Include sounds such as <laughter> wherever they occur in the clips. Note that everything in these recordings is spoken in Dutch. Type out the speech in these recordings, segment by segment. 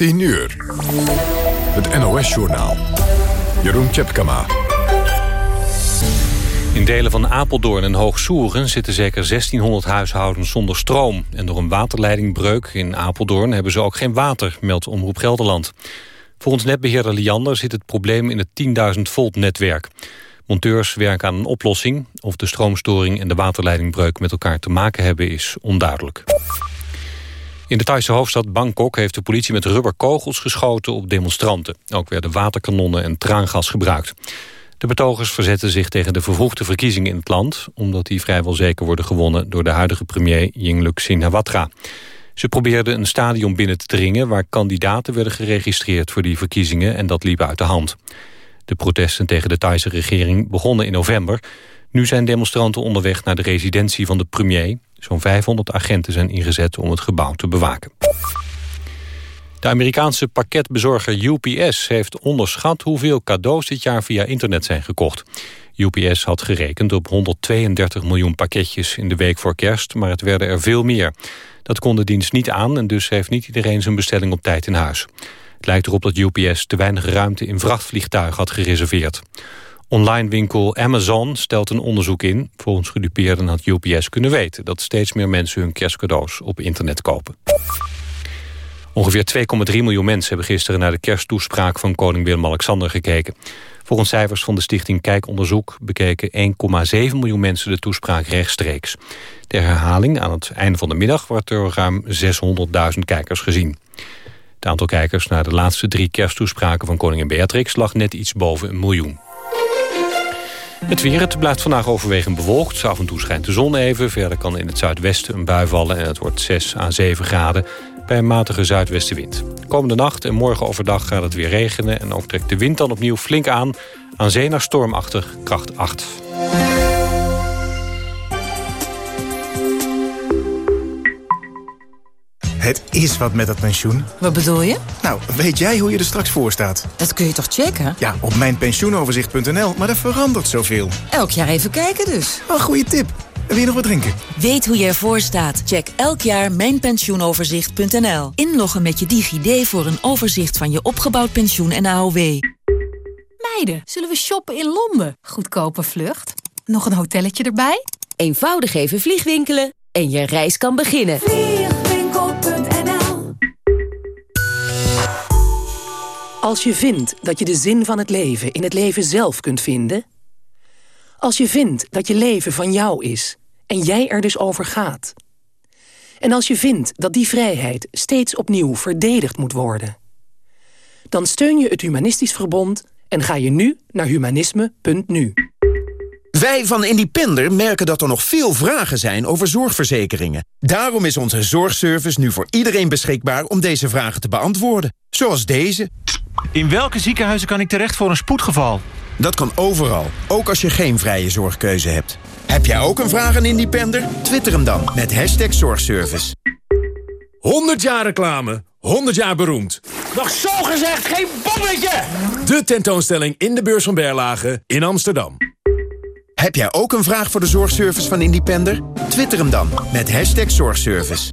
10 uur. Het NOS-journaal. Jeroen Tjepkama. In delen van Apeldoorn en Hoogsoeren zitten zeker 1600 huishoudens zonder stroom. En door een waterleidingbreuk in Apeldoorn hebben ze ook geen water, meldt Omroep Gelderland. Volgens netbeheerder Liander zit het probleem in het 10.000 volt netwerk. Monteurs werken aan een oplossing. Of de stroomstoring en de waterleidingbreuk met elkaar te maken hebben is onduidelijk. In de Thaise hoofdstad Bangkok heeft de politie met rubberkogels geschoten op demonstranten. Ook werden waterkanonnen en traangas gebruikt. De betogers verzetten zich tegen de vervroegde verkiezingen in het land... omdat die vrijwel zeker worden gewonnen door de huidige premier Yingluck Shinawatra. Ze probeerden een stadion binnen te dringen... waar kandidaten werden geregistreerd voor die verkiezingen... en dat liep uit de hand. De protesten tegen de Thaise regering begonnen in november. Nu zijn demonstranten onderweg naar de residentie van de premier. Zo'n 500 agenten zijn ingezet om het gebouw te bewaken. De Amerikaanse pakketbezorger UPS heeft onderschat hoeveel cadeaus dit jaar via internet zijn gekocht. UPS had gerekend op 132 miljoen pakketjes in de week voor kerst, maar het werden er veel meer. Dat kon de dienst niet aan en dus heeft niet iedereen zijn bestelling op tijd in huis. Het lijkt erop dat UPS te weinig ruimte in vrachtvliegtuigen had gereserveerd. Online winkel Amazon stelt een onderzoek in. Volgens gedupeerden had UPS kunnen weten... dat steeds meer mensen hun kerstcadeaus op internet kopen. Ongeveer 2,3 miljoen mensen hebben gisteren naar de kersttoespraak van koning Willem-Alexander gekeken. Volgens cijfers van de stichting Kijkonderzoek bekeken 1,7 miljoen mensen de toespraak rechtstreeks. De herhaling aan het einde van de middag wordt er ruim 600.000 kijkers gezien. Het aantal kijkers naar de laatste drie kersttoespraken van koningin Beatrix lag net iets boven een miljoen. Het weer, het blijft vandaag overwegend bewolkt. Af en toe schijnt de zon even. Verder kan in het zuidwesten een bui vallen en het wordt 6 à 7 graden bij een matige zuidwestenwind. Komende nacht en morgen overdag gaat het weer regenen... en ook trekt de wind dan opnieuw flink aan. Aan zee naar stormachtig, kracht 8. Het is wat met dat pensioen. Wat bedoel je? Nou, weet jij hoe je er straks voor staat? Dat kun je toch checken? Ja, op mijnpensioenoverzicht.nl, maar er verandert zoveel. Elk jaar even kijken dus. Een goede tip. Wil je nog wat drinken? Weet hoe je ervoor staat? Check elk jaar mijnpensioenoverzicht.nl. Inloggen met je DigiD voor een overzicht van je opgebouwd pensioen en AOW. Meiden, zullen we shoppen in Londen? Goedkope vlucht. Nog een hotelletje erbij? Eenvoudig even vliegwinkelen en je reis kan beginnen. Als je vindt dat je de zin van het leven in het leven zelf kunt vinden... als je vindt dat je leven van jou is en jij er dus over gaat... en als je vindt dat die vrijheid steeds opnieuw verdedigd moet worden... dan steun je het Humanistisch Verbond en ga je nu naar humanisme.nu. Wij van Independer merken dat er nog veel vragen zijn over zorgverzekeringen. Daarom is onze zorgservice nu voor iedereen beschikbaar om deze vragen te beantwoorden. Zoals deze. In welke ziekenhuizen kan ik terecht voor een spoedgeval? Dat kan overal, ook als je geen vrije zorgkeuze hebt. Heb jij ook een vraag aan Independer? Twitter hem dan met hashtag zorgservice. 100 jaar reclame, 100 jaar beroemd. Nog zo gezegd geen bommetje! De tentoonstelling in de beurs van Berlage in Amsterdam. Heb jij ook een vraag voor de zorgservice van Independer? Twitter hem dan met hashtag zorgservice.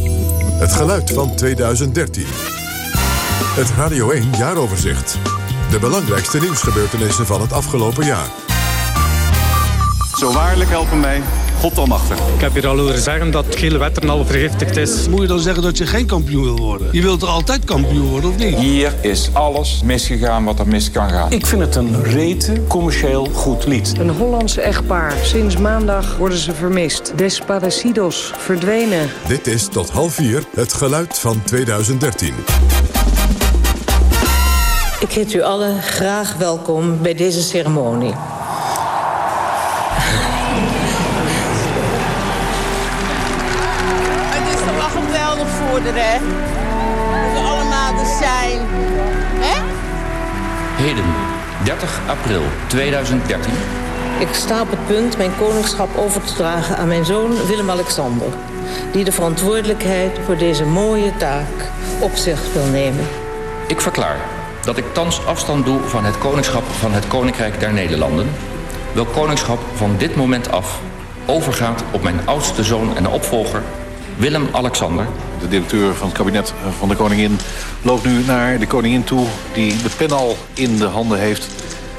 Het geluid van 2013. Het Radio 1 jaaroverzicht. De belangrijkste nieuwsgebeurtenissen van het afgelopen jaar. Zo waarlijk helpen mij, God almachtig. Ik heb hier al horen zeggen dat gele wetter al vergiftigd is. Moet je dan zeggen dat je geen kampioen wil worden? Je wilt er altijd kampioen worden, of niet? Hier is alles misgegaan wat er mis kan gaan. Ik vind het een rete commercieel goed lied. Een Hollandse echtpaar. Sinds maandag worden ze vermist. Desparecidos verdwenen. Dit is tot half vier het geluid van 2013. Ik heet u allen graag welkom bij deze ceremonie. 30 april 2013. Ik sta op het punt mijn koningschap over te dragen aan mijn zoon Willem-Alexander... die de verantwoordelijkheid voor deze mooie taak op zich wil nemen. Ik verklaar dat ik thans afstand doe van het koningschap van het Koninkrijk der Nederlanden... welk koningschap van dit moment af overgaat op mijn oudste zoon en opvolger... Willem-Alexander. De directeur van het kabinet van de koningin loopt nu naar de koningin toe... die de pen al in de handen heeft.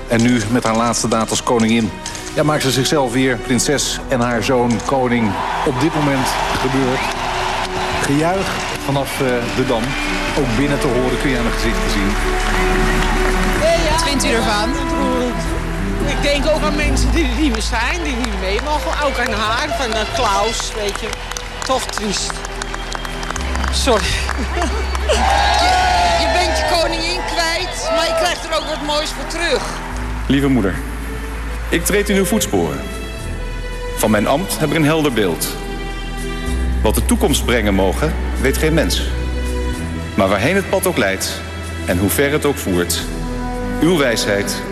En nu met haar laatste daad als koningin... Ja, maakt ze zichzelf weer prinses en haar zoon koning. Op dit moment gebeurt gejuich vanaf uh, de Dam. Ook binnen te horen kun je aan het gezicht zien. Wat vindt u ervan? Ik denk ook aan mensen die er niet meer zijn, die niet mee mogen. Ook aan haar, van uh, Klaus, weet je. Toch triest. Sorry. Je, je bent je koningin kwijt, maar je krijgt er ook wat moois voor terug. Lieve moeder, ik treed in uw voetsporen. Van mijn ambt heb ik een helder beeld. Wat de toekomst brengen mogen, weet geen mens. Maar waarheen het pad ook leidt en hoe ver het ook voert... uw wijsheid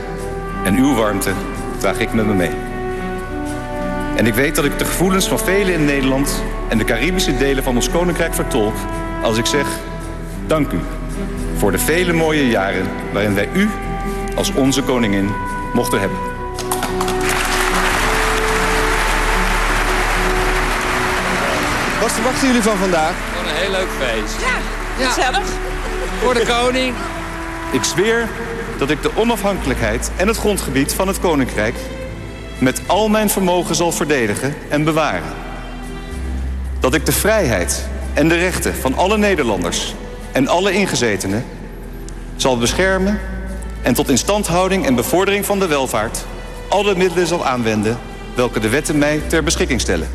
en uw warmte draag ik met me mee. En ik weet dat ik de gevoelens van velen in Nederland... en de Caribische delen van ons koninkrijk vertolk... als ik zeg, dank u voor de vele mooie jaren... waarin wij u als onze koningin mochten hebben. Wat verwachten jullie van vandaag? Gewoon een heel leuk feest. Ja, gezellig. Voor de koning. Ik zweer dat ik de onafhankelijkheid en het grondgebied van het koninkrijk... met al mijn vermogen zal verdedigen en bewaren. Dat ik de vrijheid en de rechten van alle Nederlanders en alle ingezetenen... zal beschermen en tot instandhouding en bevordering van de welvaart... alle middelen zal aanwenden welke de wetten mij ter beschikking stellen.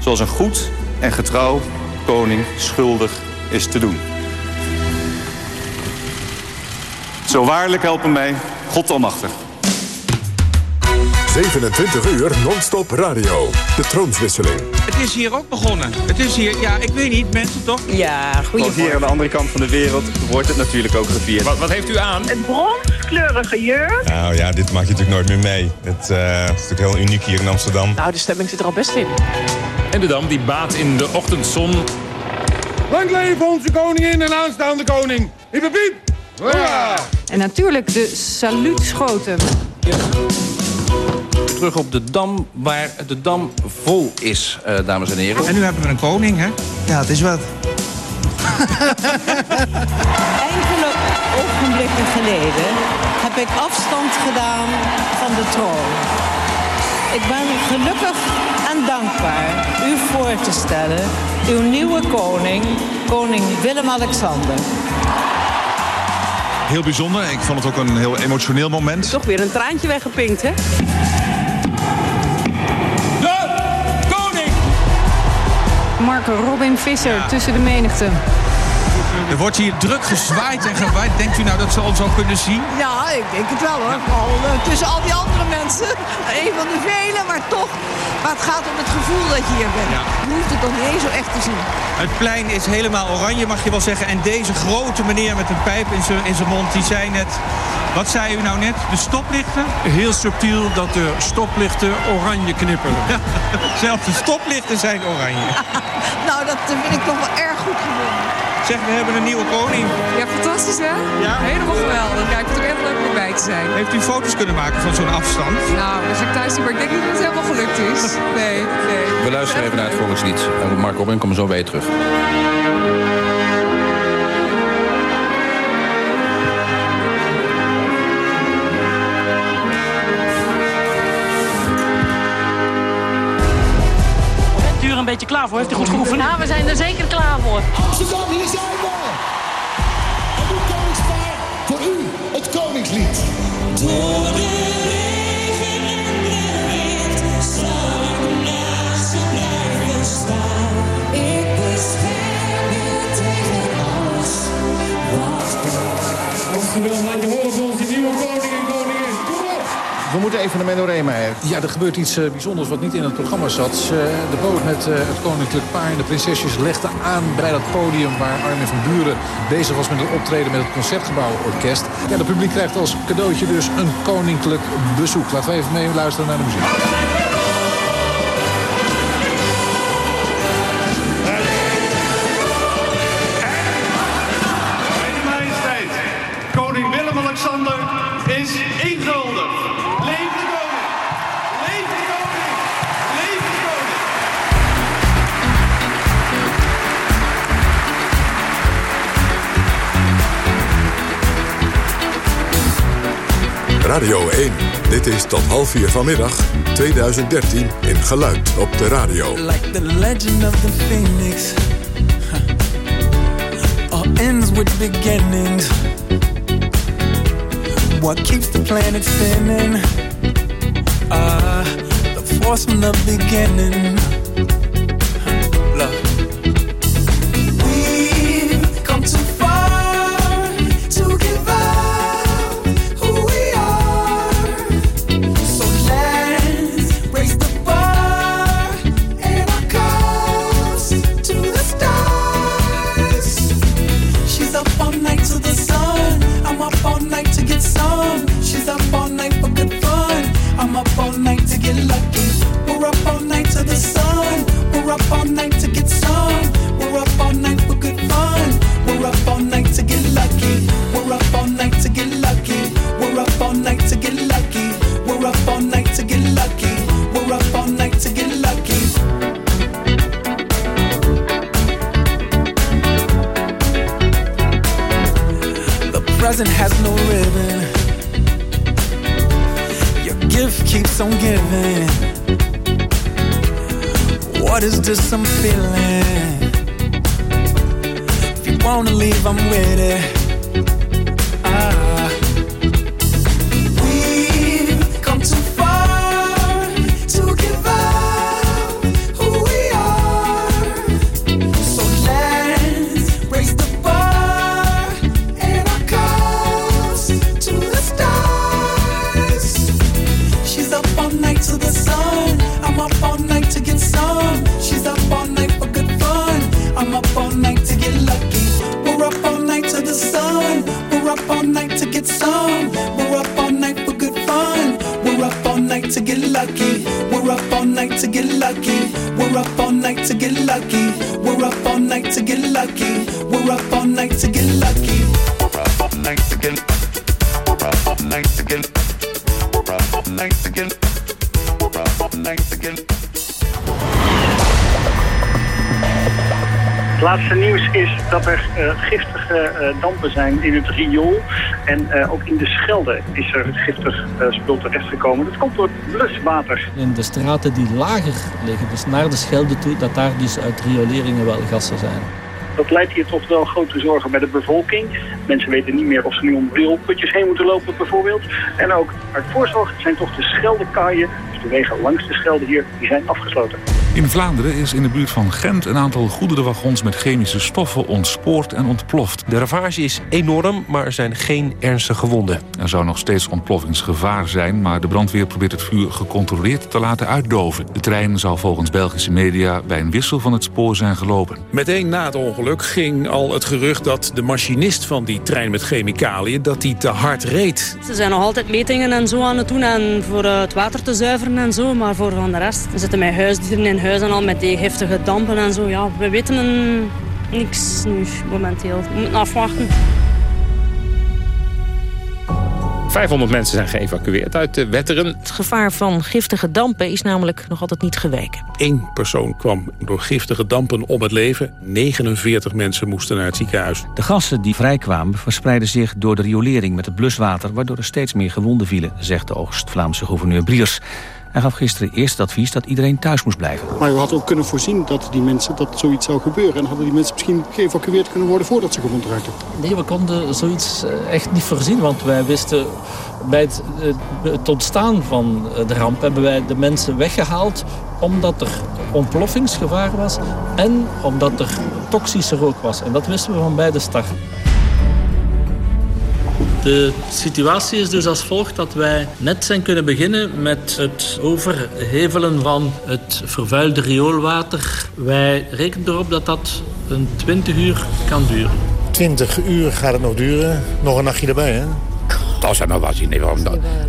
Zoals een goed en getrouw koning schuldig is te doen. Zo waarlijk helpen mij God almachtig. 27 uur non-stop radio. De troonswisseling. Het is hier ook begonnen. Het is hier, ja, ik weet niet, mensen toch? Ja, Want hier aan de andere kant van de wereld wordt het natuurlijk ook gevierd. Wat, wat heeft u aan? Een bronskleurige jurk. Nou ja, dit maak je natuurlijk nooit meer mee. Het, uh, het is natuurlijk heel uniek hier in Amsterdam. Nou, de stemming zit er al best in. En de Dam die baat in de ochtendzon. Lang leven onze koningin en aanstaande koning. Hiep piep! Hoera! En natuurlijk de saluutschoten. Terug op de Dam, waar de Dam vol is, uh, dames en heren. En nu hebben we een koning, hè? Ja, het is wat. Enkele ogenblikken geleden heb ik afstand gedaan van de troon. Ik ben gelukkig en dankbaar u voor te stellen, uw nieuwe koning, koning Willem-Alexander. Heel bijzonder. Ik vond het ook een heel emotioneel moment. Toch weer een traantje weggepinkt, hè? Marco Robin Visser tussen de menigte. Er wordt hier druk gezwaaid en gewaaid. Denkt u nou dat ze ons al kunnen zien? Ja, ik denk het wel hoor. Al, uh, tussen al die andere mensen. <laughs> Een van de velen, maar toch. Maar het gaat om het gevoel dat je hier bent. Ja. Je hoeft het nog niet eens zo echt te zien. Het plein is helemaal oranje, mag je wel zeggen. En deze grote meneer met een pijp in zijn in zijn mond, die zei net... Wat zei u nou net? De stoplichten? Heel subtiel dat de stoplichten oranje knipperen. Ja, <laughs> zelfs de stoplichten zijn oranje. <laughs> nou, dat vind ik toch wel erg goed gevonden. Zeg, we hebben een nieuwe koning. Ja, fantastisch hè? Ja? Helemaal geweldig. Ja, ik vind het ook echt leuk om erbij te zijn. Heeft u foto's kunnen maken van zo'n afstand? Nou, als ik thuis zie, maar ik denk niet dat het helemaal gelukt is. Nee, nee. We luisteren even naar het volkslied. En Mark Robin, kom zo je terug. Klaar voor? Heeft u goed geoefend? Ja, we zijn er zeker klaar voor. Amsterdam, hier zijn we! Een nieuw koningspaar voor u, het koningslied. Door de regen en de wind zal ik naast je blijven staan. Ik bescherm je tegen alles wat Oftewel, laat je horen We moeten even en Menno Reemeijer. Ja, er gebeurt iets eh, bijzonders wat niet in het programma zat. Eh, de boot met eh, het koninklijk paar en de prinsesjes legde aan bij dat podium... waar Armin van Buren bezig was met het optreden met het Concertgebouworkest. Ja, het publiek krijgt als cadeautje dus een koninklijk bezoek. Laten we even mee luisteren naar de muziek. Dit is tot half vier vanmiddag 2013 in Geluid op de radio. Like the legend of the phoenix huh. All ends with beginnings What keeps the planet spinning Ah, the force from the beginning dat er eh, giftige eh, dampen zijn in het riool. En eh, ook in de Schelde is er giftig spul terechtgekomen. Dat komt door bluswater. In de straten die lager liggen, dus naar de Schelde toe, dat daar dus uit rioleringen wel gassen zijn. Dat leidt hier tot wel grote zorgen bij de bevolking. Mensen weten niet meer of ze nu om rioolputjes heen moeten lopen bijvoorbeeld. En ook uit voorzorg zijn toch de Scheldekaaien, dus de wegen langs de Schelde hier, die zijn afgesloten. In Vlaanderen is in de buurt van Gent een aantal goederenwagons met chemische stoffen ontspoord en ontploft. De ravage is enorm, maar er zijn geen ernstige gewonden. Er zou nog steeds ontploffingsgevaar zijn, maar de brandweer probeert het vuur gecontroleerd te laten uitdoven. De trein zou volgens Belgische media bij een wissel van het spoor zijn gelopen. Meteen na het ongeluk ging al het gerucht dat de machinist van die trein met chemicaliën dat die te hard reed. Ze zijn nog altijd metingen en zo aan het doen en voor eh, het water te zuiveren en zo. Maar voor van de rest zitten met huisdieren in huis en al met die giftige dampen en zo. Ja, we weten een, niks nu momenteel. We moeten afwachten. 500 mensen zijn geëvacueerd uit de Wetteren. Het gevaar van giftige dampen is namelijk nog altijd niet geweken. Eén persoon kwam door giftige dampen om het leven. 49 mensen moesten naar het ziekenhuis. De gassen die vrijkwamen verspreidden zich door de riolering met het bluswater... waardoor er steeds meer gewonden vielen, zegt de Oost-Vlaamse gouverneur Briers. Hij gaf gisteren eerst het advies dat iedereen thuis moest blijven. Maar u had ook kunnen voorzien dat die mensen dat zoiets zou gebeuren. En hadden die mensen misschien geëvacueerd kunnen worden voordat ze gewond raakten. Nee, we konden zoiets eh, echt niet voorzien, want wij wisten bij het, eh, het ontstaan van eh, de ramp hebben wij de mensen weggehaald omdat er ontploffingsgevaar was en omdat er toxische rook was. En dat wisten we van bij de start. De situatie is dus als volgt dat wij net zijn kunnen beginnen met het overhevelen van het vervuilde rioolwater. Wij rekenen erop dat dat een 20 uur kan duren. 20 uur gaat het nog duren. Nog een nachtje erbij, hè? Dat zijn nog wat zien. Waarom,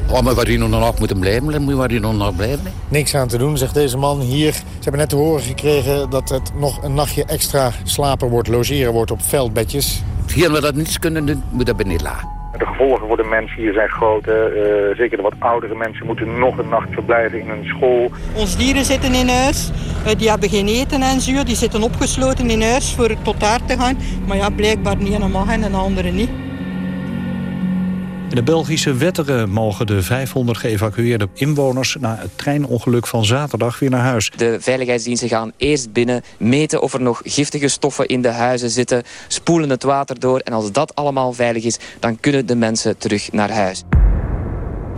waarom we hier nog nacht moeten blijven, dan moeten we hier nog blijven. Niks aan te doen, zegt deze man hier. Ze hebben net te horen gekregen dat het nog een nachtje extra slapen wordt, logeren wordt op veldbedjes. Hier we dat niets kunnen doen, moet dat beneden laten. De gevolgen voor de mensen hier zijn groot. Eh, zeker de wat oudere mensen moeten nog een nacht verblijven in een school. Onze dieren zitten in huis. Eh, Die hebben geen eten en zo. Die zitten opgesloten in huis voor tot daar te gaan. Maar ja, blijkbaar niet en mag en de andere niet. In de Belgische Wetteren mogen de 500 geëvacueerde inwoners... na het treinongeluk van zaterdag weer naar huis. De veiligheidsdiensten gaan eerst binnen, meten of er nog giftige stoffen in de huizen zitten, spoelen het water door en als dat allemaal veilig is, dan kunnen de mensen terug naar huis.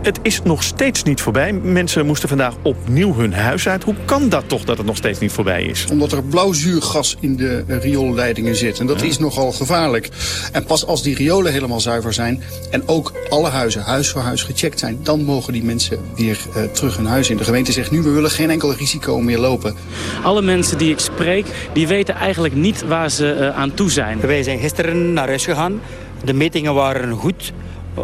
Het is nog steeds niet voorbij. Mensen moesten vandaag opnieuw hun huis uit. Hoe kan dat toch dat het nog steeds niet voorbij is? Omdat er blauwzuurgas in de rioolleidingen zit. En dat is nogal gevaarlijk. En pas als die riolen helemaal zuiver zijn... en ook alle huizen huis voor huis gecheckt zijn... dan mogen die mensen weer eh, terug hun huis in. De gemeente zegt nu, we willen geen enkel risico meer lopen. Alle mensen die ik spreek, die weten eigenlijk niet waar ze eh, aan toe zijn. Wij zijn gisteren naar huis gegaan. De metingen waren goed.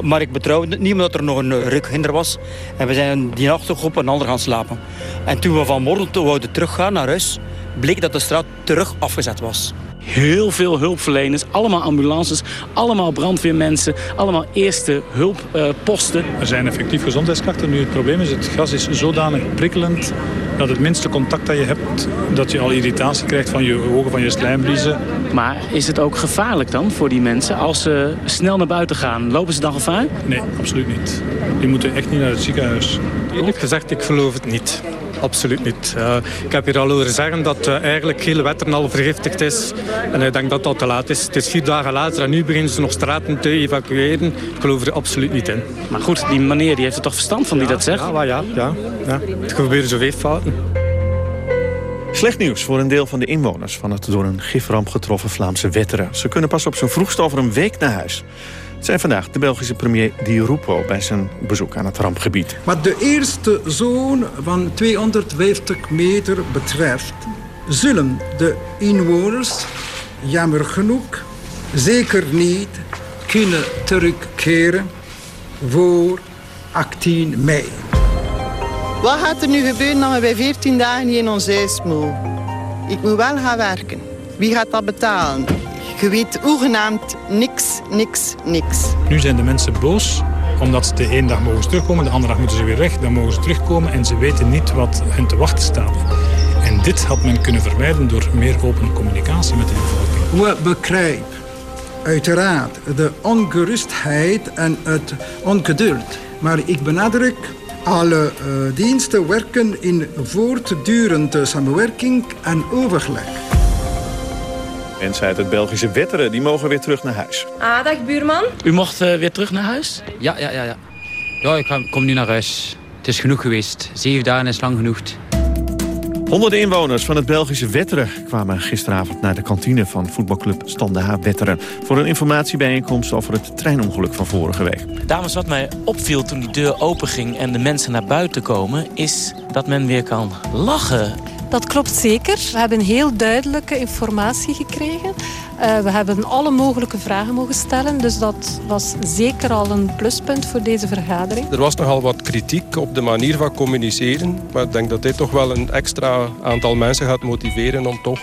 Maar ik betrouw het niet omdat er nog een eh, rukhinder was. En we zijn die nacht toch op een ander gaan slapen. En toen we vanmorgen wouden teruggaan naar huis... bleek dat de straat terug afgezet was. Heel veel hulpverleners, allemaal ambulances, allemaal brandweermensen, allemaal eerste hulpposten. Er zijn effectief gezondheidskrachten. Nu het probleem is, het gas is zodanig prikkelend dat het minste contact dat je hebt, dat je al irritatie krijgt van je ogen, van je slijmvliezen. Maar is het ook gevaarlijk dan voor die mensen als ze snel naar buiten gaan? Lopen ze dan gevaar? Nee, absoluut niet. Die moeten echt niet naar het ziekenhuis. Eerlijk gezegd, ik geloof het niet. Absoluut niet. Eh, ik heb hier al horen zeggen dat uh, eigenlijk heel Wetteren al vergiftigd is. En ik denk dat dat te laat is. Het is vier dagen later en nu beginnen ze nog straten te evacueren. Ik geloof er absoluut niet in. Maar goed, die meneer die heeft er toch verstand van die dat zegt? Ja, maar ja, ja, ja. Het gebeuren zoveel fouten. Slecht nieuws voor een deel van de inwoners van het door een giframp getroffen Vlaamse Wetteren. Ze kunnen pas op zijn vroegst over een week naar huis. Zijn vandaag de Belgische premier Di Rupo bij zijn bezoek aan het rampgebied. Wat de eerste zone van 250 meter betreft, zullen de inwoners, jammer genoeg, zeker niet kunnen terugkeren voor 18 mei. Wat gaat er nu gebeuren als we bij 14 dagen niet in ons huis mogen? Ik moet wel gaan werken. Wie gaat dat betalen? Je weet hoegenaamd niks, niks, niks. Nu zijn de mensen boos omdat de ene dag mogen ze terugkomen, de andere dag moeten ze weer weg. Dan mogen ze terugkomen en ze weten niet wat hen te wachten staat. En dit had men kunnen vermijden door meer open communicatie met de bevolking. We begrijpen uiteraard de ongerustheid en het ongeduld. Maar ik benadruk, alle uh, diensten werken in voortdurende samenwerking en overleg. Mensen uit het Belgische Wetteren die mogen weer terug naar huis. Ah, dag buurman. U mocht uh, weer terug naar huis? Ja, ja, ja. Ja, ja ik ga- kom nu naar huis. Het is genoeg geweest. Zeven dagen is lang genoeg. Honderden inwoners van het Belgische Wetteren kwamen gisteravond naar de kantine van voetbalclub Standaard Wetteren voor een informatiebijeenkomst over het treinongeluk van vorige week. Dames, wat mij opviel toen die deur openging en de mensen naar buiten komen... is dat men weer kan lachen. Dat klopt zeker. We hebben heel duidelijke informatie gekregen. Uh, we hebben alle mogelijke vragen mogen stellen. Dus dat was zeker al een pluspunt voor deze vergadering. Er was nogal wat kritiek op de manier van communiceren. Maar ik denk dat dit toch wel een extra aantal mensen gaat motiveren om toch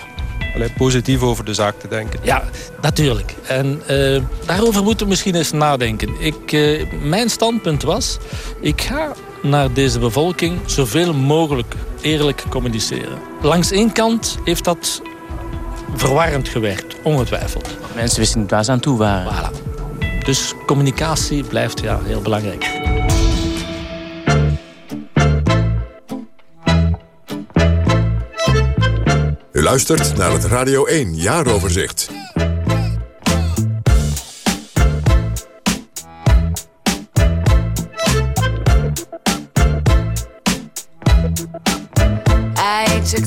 allee, positief over de zaak te denken. Ja, natuurlijk. En eh, daarover moeten we misschien eens nadenken. Ik, eh, mijn standpunt was, ik ga naar deze bevolking zoveel mogelijk eerlijk communiceren. Langs één kant heeft dat verwarrend gewerkt, ongetwijfeld. Mensen wisten niet waar ze aan toe waren. Voilà. Dus communicatie blijft ja, heel belangrijk. U luistert naar het Radio 1 jaaroverzicht.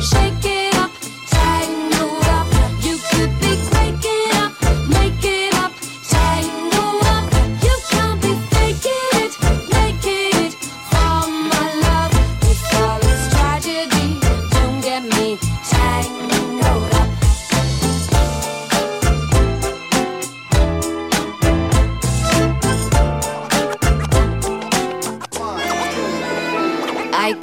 shake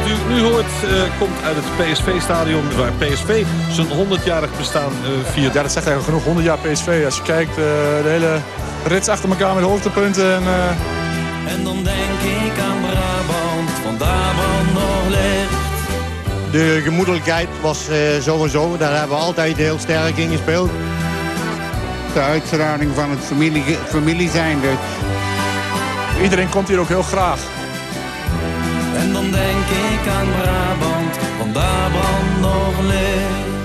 wat u nu hoort eh, komt uit het PSV-stadion... waar PSV zijn 100-jarig bestaan eh, viert. Ja, dat zegt eigenlijk genoeg. 100 jaar PSV. Als je kijkt, eh, de hele rits achter elkaar met hoogtepunten. En, eh, En dan denk ik aan Brabant, van Brabant nog. De gemoedelijkheid was eh, zo en zo. Daar hebben we altijd heel sterk in gespeeld. De uitstraling van het familie, familie zijn dus. iedereen komt hier ook heel graag. Denk ik aan Brabant, van Brabant nog licht.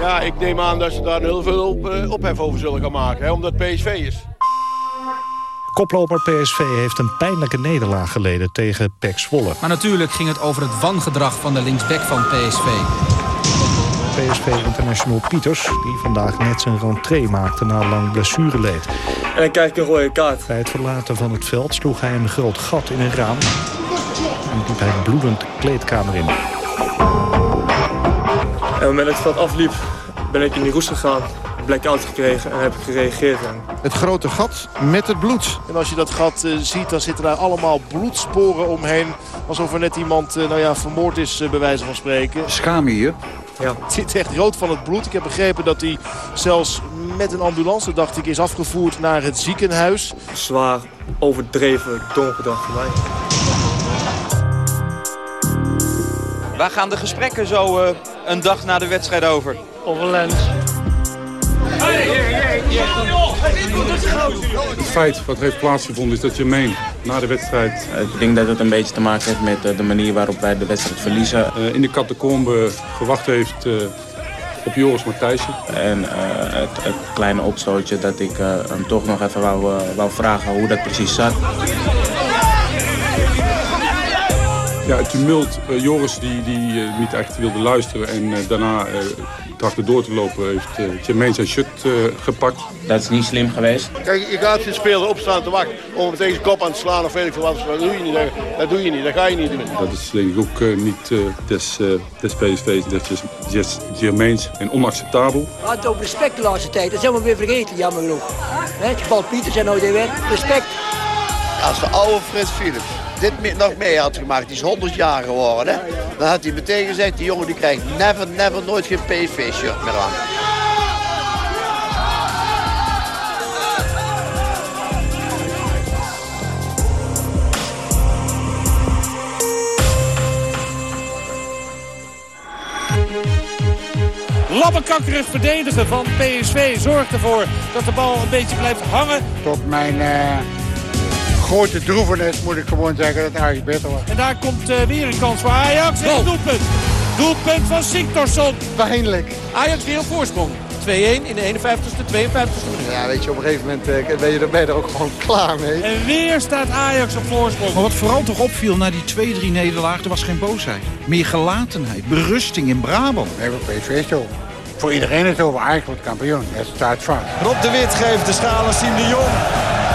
Ja, ik neem aan dat ze daar heel veel op, eh, ophef over zullen gaan maken, hè, omdat het PSV is. Koploper PSV heeft een pijnlijke nederlaag geleden tegen PEC Zwolle. Maar natuurlijk ging het over het wangedrag van de linksback van PSV. PSV-international Pieters, die vandaag net zijn rentree maakte na lang blessureleed. En dan krijg ik een rode kaart. Bij het verlaten van het veld sloeg hij een groot gat in een raam. En liep hij bloedend de kleedkamer in. En op het moment dat het veld afliep, ben ik in die roes gegaan. Blackout gekregen en heb ik gereageerd. En Het grote gat met het bloed. En als je dat gat eh, ziet, dan zitten daar allemaal bloedsporen omheen. Alsof er net iemand eh, nou ja, vermoord is, eh, bij wijze van spreken. Schaam je je? Ja. Het <laughs> zit echt rood van het bloed. Ik heb begrepen dat hij zelfs met een ambulance, dacht ik, is afgevoerd naar het ziekenhuis. Zwaar overdreven dom gedrag van mij. Waar gaan de gesprekken zo eh, een dag na de wedstrijd over? Over Lens. Het feit wat heeft plaatsgevonden is dat je meen na de wedstrijd... Ik denk dat het een beetje te maken heeft met eh, de manier waarop wij de wedstrijd verliezen. eh, in de catacombe gewacht heeft eh, op Joris Matthijssen. En eh, het, het kleine opstootje dat ik eh, hem toch nog even wou, eh, wou vragen hoe dat precies zat. Ja, het tumult. Uh, Joris die, die uh, niet echt wilde luisteren en uh, daarna trachtte door te lopen, heeft uh, Jermaine zijn shirt gepakt. Dat is niet slim geweest. Kijk, je gaat geen speler opstaan te wachten om hem tegen zijn kop aan te slaan of weet ik veel wat. Dat doe je niet, dat, dat doe je niet, dat ga je niet doen. Dat is denk ik ook niet des, des PSV's, des, des Jermaines en onacceptabel. Het over respect de laatste tijd, dat zijn we weer vergeten, jammer genoeg. Het geval Pieters en nou de weer, respect. Als de oude Frits Philips dit nog mee had gemaakt, die is 100 jaar geworden, hè? dan had hij meteen gezegd, die jongen die krijgt never, never, nooit geen PSV-shirt meer aan. Labbenkakkerig verdedigen van PSV zorgt ervoor dat de bal een beetje blijft hangen. Tot mijn uh, grote droevenis moet ik gewoon zeggen dat het eigenlijk beter was. En daar komt uh, weer een kans voor Ajax. En doelpunt. Doelpunt van Siktorsson. Pijnlijk. Ajax weer op voorsprong. 2-1 in de 51ste, 52ste minuut. Ja, weet je, op een gegeven moment uh, ben, je er, ben je er ook gewoon <laughs> klaar mee. En weer staat Ajax op voorsprong. Maar wat vooral toch opviel na die 2-3 nederlaag, er was geen boosheid. Meer gelatenheid, berusting in Brabant. Nee, voor PSV zo. Voor iedereen is het over. Ajax wordt kampioen. Dat staat vast. Rob de Wit geeft de schaal aan Siem de Jong.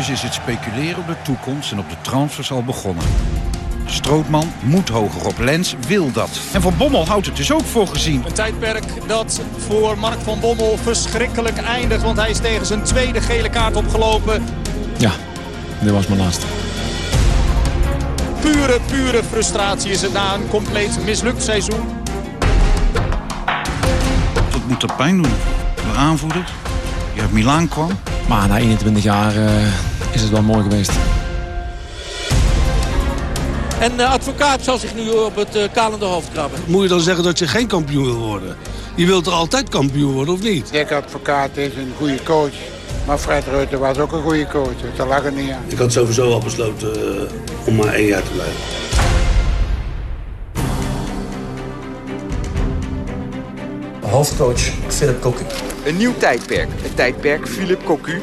Dus is het speculeren op de toekomst en op de transfers al begonnen. Strootman moet hoger op. Lens wil dat. En Van Bommel houdt het dus ook voor gezien. Een tijdperk dat voor Mark van Bommel verschrikkelijk eindigt. Want hij is tegen zijn tweede gele kaart opgelopen. Ja, dit was mijn laatste. Pure, pure frustratie is het na een compleet mislukt seizoen. Dat moet er pijn doen. De aanvoerder, die uit Milaan kwam. Maar na 21 jaar uh, is het wel mooi geweest. En de advocaat zal zich nu op het uh, kalende hoofd krabben. Moet je dan zeggen dat je geen kampioen wil worden? Je wilt er altijd kampioen worden, of niet? Dick Advocaat is een goede coach. Maar Fred Rutte was ook een goede coach. Dus daar lag er niet aan. Ik had sowieso al besloten uh, om maar één jaar te blijven. Hoofdcoach Philip Cocu. Een nieuw tijdperk. Het tijdperk Philip Cocu.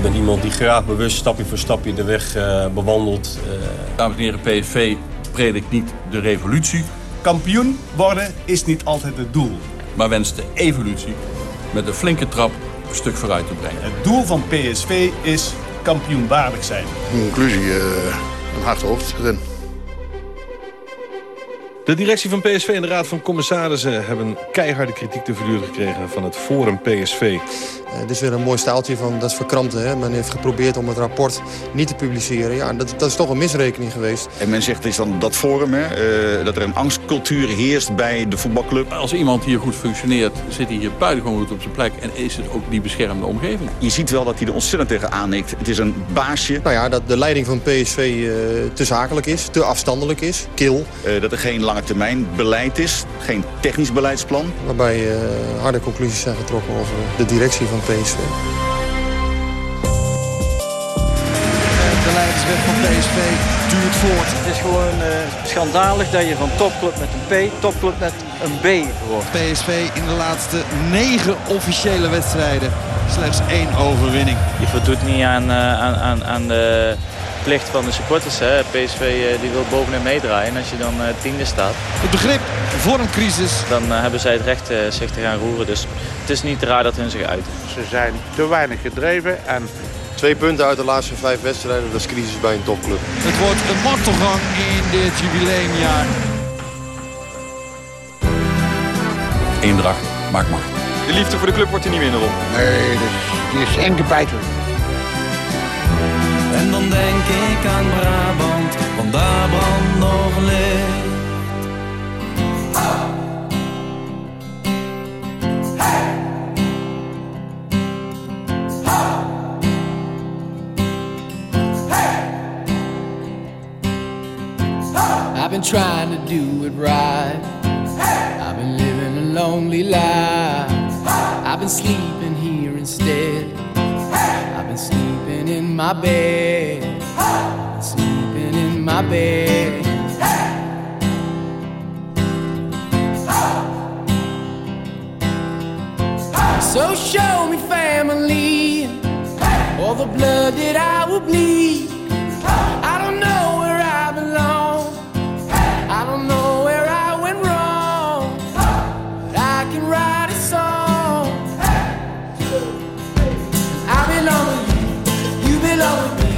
Ik ben iemand die graag bewust stapje voor stapje de weg uh, bewandelt. Uh... Dames en heren, PSV predikt niet de revolutie. Kampioen worden is niet altijd het doel. Maar wenst de evolutie met een flinke trap een stuk vooruit te brengen. Het doel van PSV is kampioenwaardig zijn. Conclusie, uh, een hard hoofd erin. De directie van PSV en de Raad van Commissarissen... hebben keiharde kritiek te verduren gekregen van het Forum PSV. Uh, dit is weer een mooi staaltje van dat is verkrampte. Hè? Men heeft geprobeerd om het rapport niet te publiceren. Ja, dat, dat is toch een misrekening geweest. En men zegt, het is dan dat forum, hè, uh, dat er een angstcultuur heerst bij de voetbalclub. Als iemand hier goed functioneert, zit hij hier buitengewoon goed op zijn plek. En is het ook die beschermde omgeving. Je ziet wel dat hij er ontzettend tegen aannikt. Het is een baasje. Nou ja, dat de leiding van PSV uh, te zakelijk is, te afstandelijk is, kil. dat er geen lange termijn beleid is, geen technisch beleidsplan. Waarbij harde conclusies zijn getrokken over de directie van PSV. De leiderswet van PSV duurt voort. Het is gewoon uh, schandalig dat je van topclub met een P, topclub met een B wordt. PSV in de laatste negen officiële wedstrijden slechts één overwinning. Je voldoet niet aan, uh, aan, aan, aan de plicht van de supporters. Hè. PSV uh, die wil bovenin meedraaien. En als je dan uh, tiende staat... Het begrip vormcrisis. Dan uh, hebben zij het recht zich te gaan roeren. Dus het is niet raar dat hun zich uiten. Ze zijn te weinig gedreven. En Twee punten uit de laatste vijf wedstrijden. Dat is crisis bij een topclub. Het wordt een martelgang in dit jubileumjaar. Eendracht maakt macht. De liefde voor de club wordt er niet minder op. Nee, dus, die is enkel feitelijk. En dan denk ik aan Brabant, want daar brandt nog licht. I've been trying to do it right. I've been living a lonely life. I've been sleeping here instead. My bed. Sleeping in my bed. So show me family, all the blood that I will bleed. I don't know you belong with me,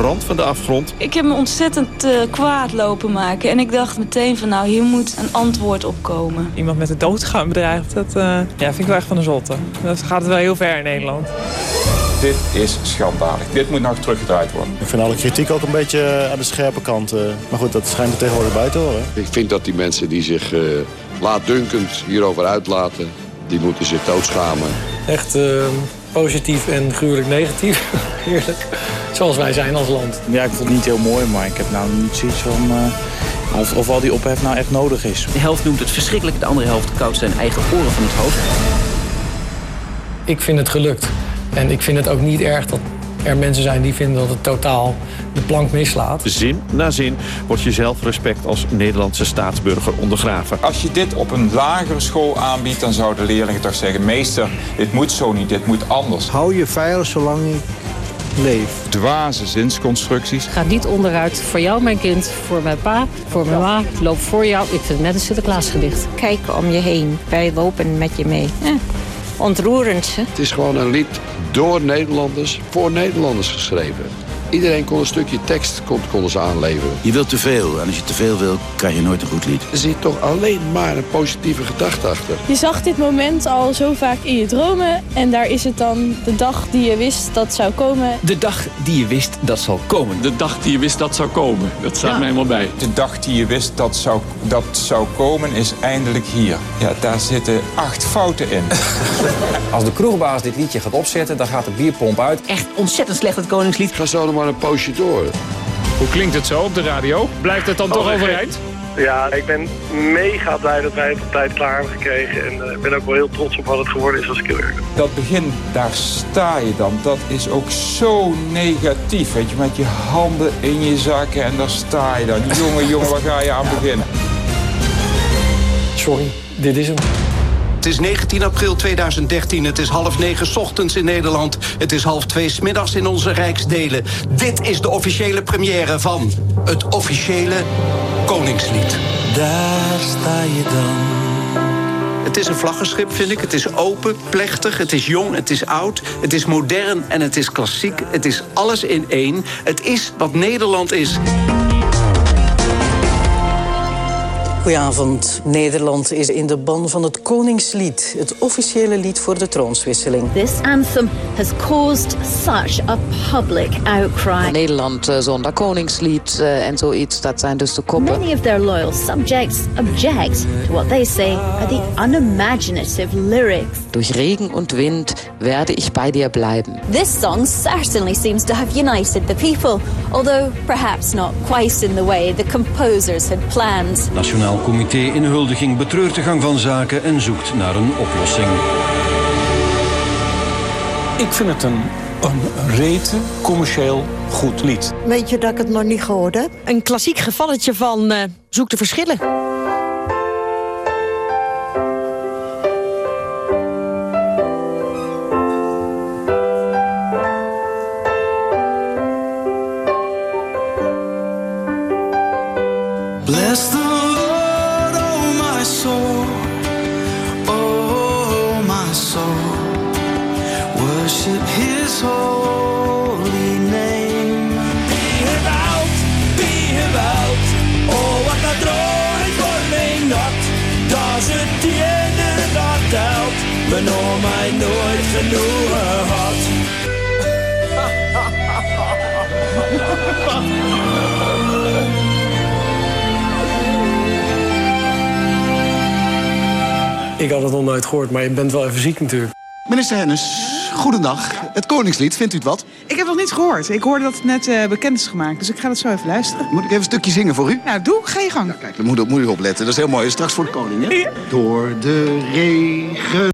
rand van de afgrond. Ik heb me ontzettend eh, kwaad lopen maken. En ik dacht meteen van nou, hier moet een antwoord op komen. Iemand met de dood gaan bedreigd, dat eh, ja, vind ik wel echt van de zotte. Dat gaat het wel heel ver in Nederland. Dit is schandalig. Dit moet nog teruggedraaid worden. Ik vind alle kritiek ook een beetje aan de scherpe kant. eh. Maar goed, dat schijnt er tegenwoordig bij te horen. Ik vind dat die mensen die zich uh, laatdunkend hierover uitlaten... die moeten zich doodschamen. Echt uh, positief en gruwelijk negatief. <laughs> Heerlijk. Zoals wij zijn als land. Ja, ik vond het niet heel mooi, maar ik heb nou niet zoiets van... Uh, of, of al die ophef nou echt nodig is. De helft noemt het verschrikkelijk, de andere helft koudt zijn eigen oren van het hoofd. Ik vind het gelukt. En ik vind het ook niet erg dat er mensen zijn die vinden dat het totaal de plank mislaat. Zin na zin wordt je zelfrespect als Nederlandse staatsburger ondergraven. Als je dit op een lagere school aanbiedt, dan zouden leerlingen toch zeggen... meester, dit moet zo niet, dit moet anders. Hou je veilig zolang ik leef. Dwaze zinsconstructies. Ga niet onderuit voor jou, mijn kind, voor mijn pa, voor mijn ma. Ik loop voor jou. Ik vind het net een Sinterklaasgedicht. Kijk om je heen. Wij lopen met je mee. Eh, ontroerend. Het is gewoon een lied door Nederlanders, voor Nederlanders geschreven. Iedereen kon een stukje tekst kon, konden ze aanleveren. Je wilt te veel en als je te veel wil, krijg je nooit een goed lied. Er zit toch alleen maar een positieve gedachte achter. Je zag dit moment al zo vaak in je dromen en daar is het dan de dag die je wist dat zou komen. De dag die je wist dat zal komen. De dag die je wist dat zou komen. Dat staat ja. mij helemaal bij. De dag die je wist dat zou, dat zou komen is eindelijk hier. Ja, daar zitten acht fouten in. <laughs> Als de kroegbaas dit liedje gaat opzetten, dan gaat de bierpomp uit. Echt ontzettend slecht het Koningslied. Ga zo nog maar een poosje door. Hoe klinkt het zo op de radio? Blijft het dan oh, toch overeind? Ja, ik ben mega blij dat wij het op tijd klaar hebben gekregen. En uh, ik ben ook wel heel trots op wat het geworden is als ben. Dat begin, daar sta je dan. Dat is ook zo negatief. Weet je, met je handen in je zakken en daar sta je dan. Jongen, jongen, waar ga je aan beginnen? Sorry, dit is hem. Het is 19 april 2013. Het is half negen ochtends in Nederland. Het is half twee smiddags in onze Rijksdelen. Dit is de officiële première van het officiële Koningslied. Daar sta je dan. Het is een vlaggenschip, vind ik. Het is open, plechtig, het is jong, het is oud. Het is modern en het is klassiek. Het is alles in één. Het is wat Nederland is. Goedenavond. Nederland is in de ban van het Koningslied, het officiële lied voor de troonswisseling. This anthem has caused such a public outcry. Nederland uh, zonder Koningslied uh, en zoiets, dat zijn dus de koppen. Many of their loyal subjects object to what they say are the unimaginative lyrics. Durch Regen und Wind werde ich bei dir bleiben. This song certainly seems to have united the people, although perhaps not quite in the way the composers had planned. Nationaal Nationaal Comité Inhuldiging betreurt de gang van zaken en zoekt naar een oplossing. Ik vind het een, een rete commercieel goed lied. Weet je dat ik het nog niet gehoord heb? Een klassiek gevalletje van uh, zoek de verschillen. Ik had het nog nooit gehoord, maar je bent wel even ziek natuurlijk. Minister Hennis, goedendag. Het Koningslied, vindt u het wat? Ik heb nog niet gehoord. Ik hoorde dat het net uh, bekend is gemaakt, dus ik ga het zo even luisteren. Moet ik even een stukje zingen voor u? Nou, doe. Ga je gang. Nou, kijk, dan moet, moet u opletten. Dat is heel mooi. Straks voor de koning, hè? Ja. Door de regen...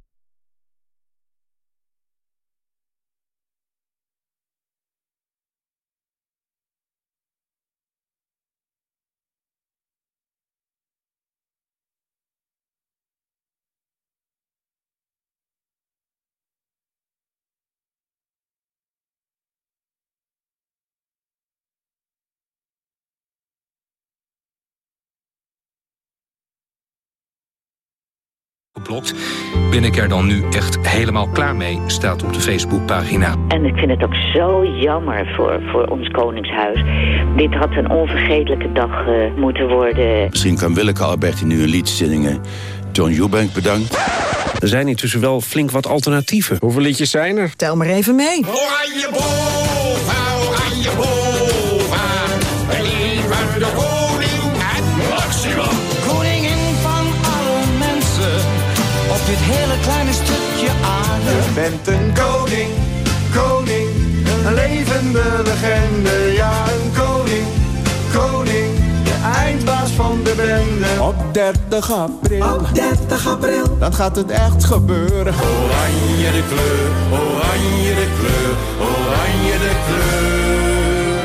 geblokt. Ben ik er dan nu echt helemaal klaar mee, staat op de Facebookpagina. En ik vind het ook zo jammer voor, voor ons Koningshuis. Dit had een onvergetelijke dag uh, moeten worden. Misschien kan Willeke Alberti nu een lied zingen. John Eubank bedankt. Er zijn intussen wel flink wat alternatieven. Hoeveel liedjes zijn er? Tel maar even mee. Oranje boven, oranje boven. Bent een koning, koning. Een levende legende. Ja, een koning, koning. De eindbaas van de bende. Op 30 april. Op 30 april. Dan gaat het echt gebeuren. Oranje de kleur, oranje de kleur, oranje de kleur.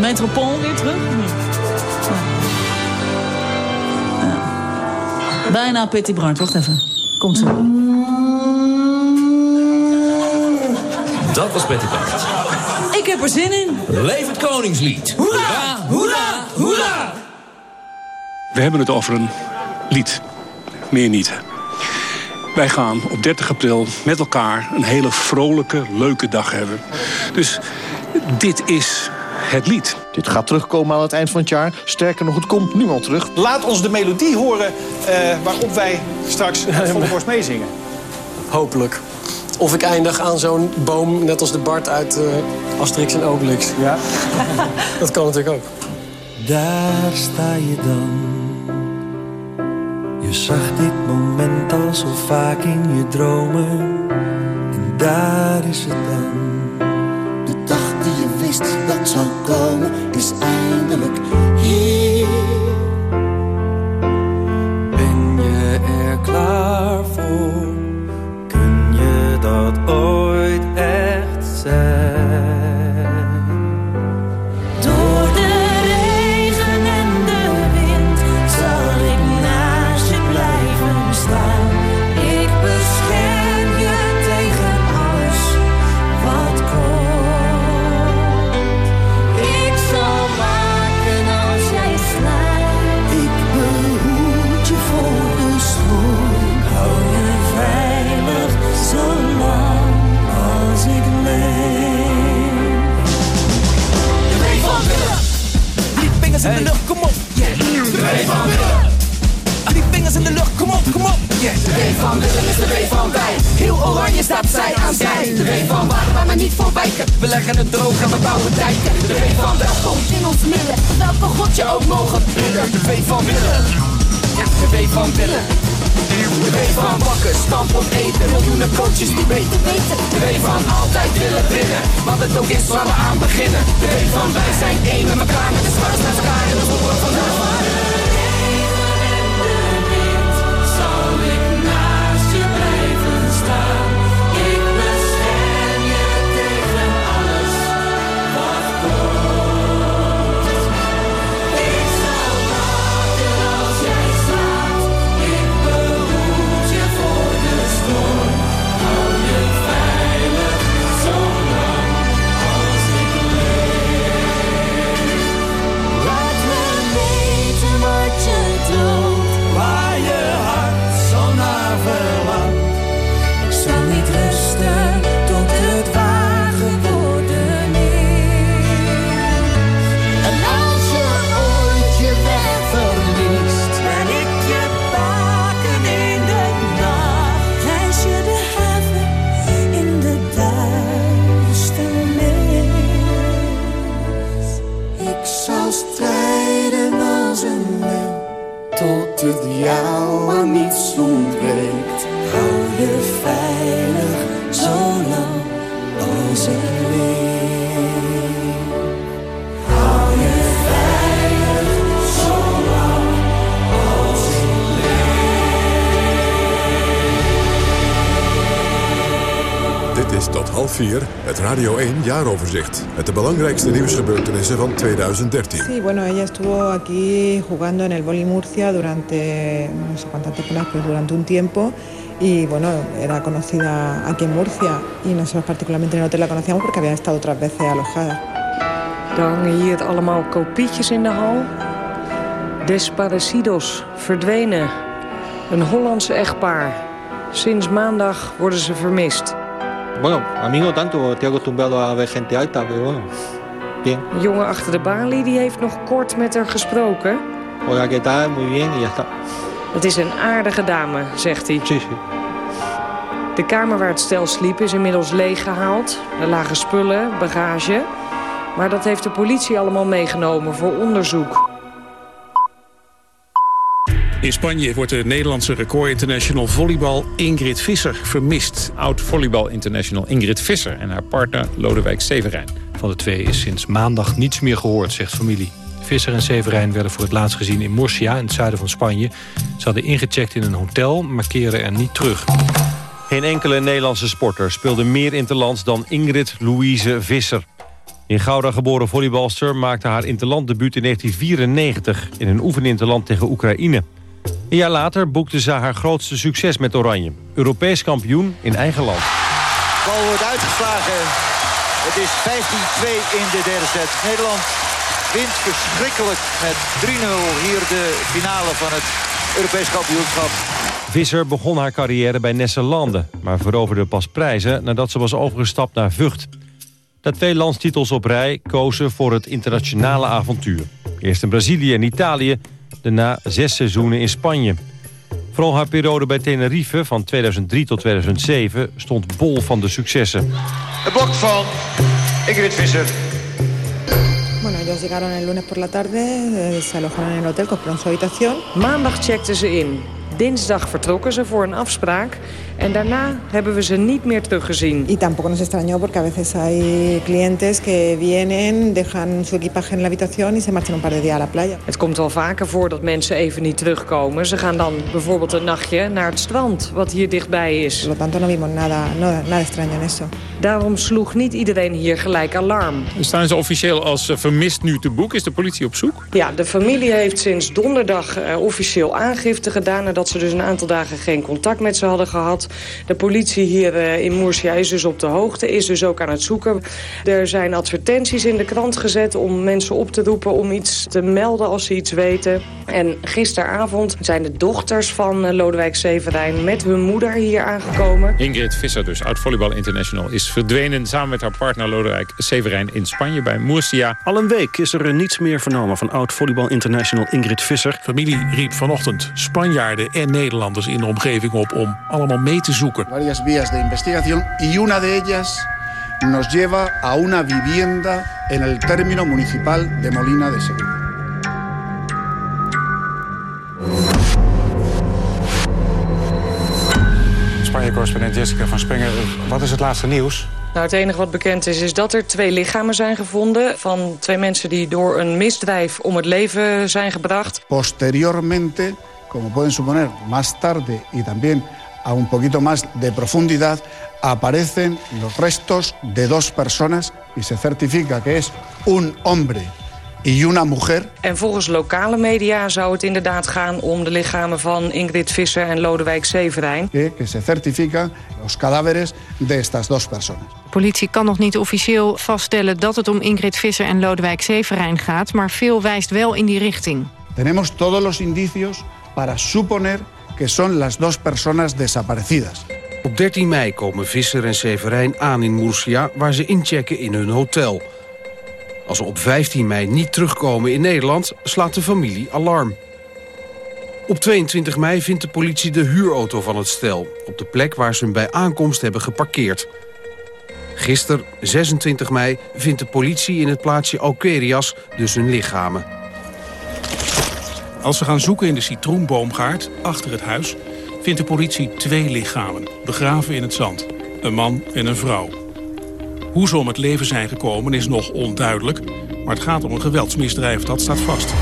Metropool weer terug? Bijna Petit Brand. Wacht even. Komt zo. Dat was Betty Brand. Ik heb er zin in. Leef het Koningslied. Hoera, hoera, hoera. We hebben het over een lied. Meer niet. Wij gaan op 30 april met elkaar een hele vrolijke, leuke dag hebben. Dus dit is het lied. Dit gaat terugkomen aan het eind van het jaar. Sterker nog, het komt nu al terug. Laat ons de melodie horen uh, waarop wij straks het <laughs> volle borst meezingen. Hopelijk. Of ik eindig aan zo'n boom, net als de Bart uit uh, Asterix en Obelix. Ja. <laughs> Dat kan natuurlijk ook. Daar sta je dan. Je zag dit moment al zo vaak in je dromen. En daar is het dan. De dag die je wist dat zou komen, is eindelijk hier. Ben je er klaar voor? Dat ooit echt zijn? In de lucht, kom op. Yeah. Van Willem. Die vingers in de lucht, kom op, kom op. Yeah. De wee van Willem is de wee van wij. Heel oranje staat zij aan zij. De wee van waar waar we niet voor wijken. We leggen het droog en we bouwen dijken. De wee van welkom in ons midden. Welke god je ook mogen bidden. De wee van Willem. Ja, de wee van Willem. De van bakken, stamp of eten. Miljoenen coaches die beter weten. De van altijd willen winnen. Wat het ook is waar we aan beginnen. De van wij zijn één met elkaar met de zwarte naar elkaar in de horen van half vier het Radio 1 jaaroverzicht. Met de belangrijkste nieuwsgebeurtenissen van 2013. Sí, bueno, ella estuvo aquí jugando en el Boli Murcia durante, no sé cuántas temporadas, pero durante un tiempo. Y bueno, era conocida aquí en Murcia. Y nosotros particularmente en el hotel la conocíamos porque había estado otras veces alojada. Hangen hier allemaal kopietjes in de hal. Desparecidos, verdwenen. Een Hollandse echtpaar. Sinds maandag worden ze vermist. Bueno, a mí no tanto, estoy acostumbrado a ver gente alta, pero bueno, bien. Een jongen achter de balie die heeft nog kort met haar gesproken. Hola, ¿qué tal? Muy bien, y ya está. Het is een aardige dame, zegt hij. Sí, sí. De kamer waar het stel sliep is inmiddels leeggehaald. Er lagen spullen, bagage. Maar dat heeft de politie allemaal meegenomen voor onderzoek. In Spanje wordt de Nederlandse record international volleybal Ingrid Visser vermist. Oud volleybal international Ingrid Visser en haar partner Lodewijk Severijn. Van de twee is sinds maandag niets meer gehoord, zegt familie. Visser en Severijn werden voor het laatst gezien in Murcia, in het zuiden van Spanje. Ze hadden ingecheckt in een hotel, maar keren er niet terug. Geen enkele Nederlandse sporter speelde meer interlands dan Ingrid Louise Visser. In Gouda geboren volleybalster maakte haar interlanddebuut in 1994... in een oefeninterland tegen Oekraïne. Een jaar later boekte ze haar grootste succes met Oranje. Europees kampioen in eigen land. De bal wordt uitgeslagen. Het is 15-2 in de derde set. Nederland wint verschrikkelijk met 3-0 hier de finale van het Europees kampioenschap. Visser begon haar carrière bij Nesselande... maar veroverde pas prijzen nadat ze was overgestapt naar Vught. Na twee landstitels op rij kozen voor het internationale avontuur. Eerst in Brazilië en Italië, daarna zes seizoenen in Spanje. Vooral haar periode bij Tenerife van 2003 tot 2007 stond bol van de successen. Het blok van Ingrid Visser. Bueno, ellos llegaron el lunes por la tarde, eh, se alojaron en el hotel, compraron su habitación. Maandag checkten ze in. Dinsdag vertrokken ze voor een afspraak. En daarna hebben we ze niet meer teruggezien. Y tampoco nos extrañó porque a veces hay clientes que vienen, dejan su equipaje en la habitación y se marchan un par de días a la playa. Het komt wel vaker voor dat mensen even niet terugkomen. Ze gaan dan bijvoorbeeld een nachtje naar het strand, wat hier dichtbij is. Por lo tanto no vimos nada, no, nada extraño en eso. Daarom sloeg niet iedereen hier gelijk alarm. Staan ze officieel als eh, vermist nu te boek? Is de politie op zoek? Ja, de familie heeft sinds donderdag eh, officieel aangifte gedaan... nadat ze dus een aantal dagen geen contact met ze hadden gehad. De politie hier eh, in Murcia is dus op de hoogte, is dus ook aan het zoeken. Er zijn advertenties in de krant gezet om mensen op te roepen... om iets te melden als ze iets weten. En gisteravond zijn de dochters van eh, Lodewijk Severijn... met hun moeder hier aangekomen. Ingrid Visser, dus oud volleybal international, is verdwenen... samen met haar partner Lodewijk Severijn in Spanje bij Murcia. Al een week is er niets meer vernomen van oud volleybal international Ingrid Visser. Familie riep vanochtend Spanjaarden en Nederlanders in de omgeving op... om allemaal mee te zoeken. Varias vías de investigación y una de ellas nos lleva a una vivienda en el término municipal de Molina de Segura. Spanje-correspondent Jessica van Spengen. Wat is het laatste nieuws? Nou, het enige wat bekend is, is dat er twee lichamen zijn gevonden... van twee mensen die door een misdrijf om het leven zijn gebracht. Posteriormente, como pueden suponer, más tarde y también a un poquito más de profundidad, aparecen los restos de dos personas y se certifica que es un hombre y una mujer. En volgens lokale media zou het inderdaad gaan om de lichamen van Ingrid Visser en Lodewijk Severijn. Que, que se certifica los cadáveres de estas dos personas. De politie kan nog niet officieel vaststellen dat het om Ingrid Visser en Lodewijk Severijn gaat, maar veel wijst wel in die richting. Tenemos todos los indicios para suponer que son las dos personas desaparecidas. Op 13 mei komen Visser en Severijn aan in Murcia... waar ze inchecken in hun hotel. Als ze op 15 mei niet terugkomen in Nederland... slaat de familie alarm. Op 22 mei vindt de politie de huurauto van het stel... op de plek waar ze hem bij aankomst hebben geparkeerd. Gisteren, 26 mei, vindt de politie in het plaatsje Alquerias dus hun lichamen. Als ze gaan zoeken in de citroenboomgaard, achter het huis... vindt de politie twee lichamen, begraven in het zand. Een man en een vrouw. Hoe ze om het leven zijn gekomen is nog onduidelijk... maar het gaat om een geweldsmisdrijf, dat staat vast.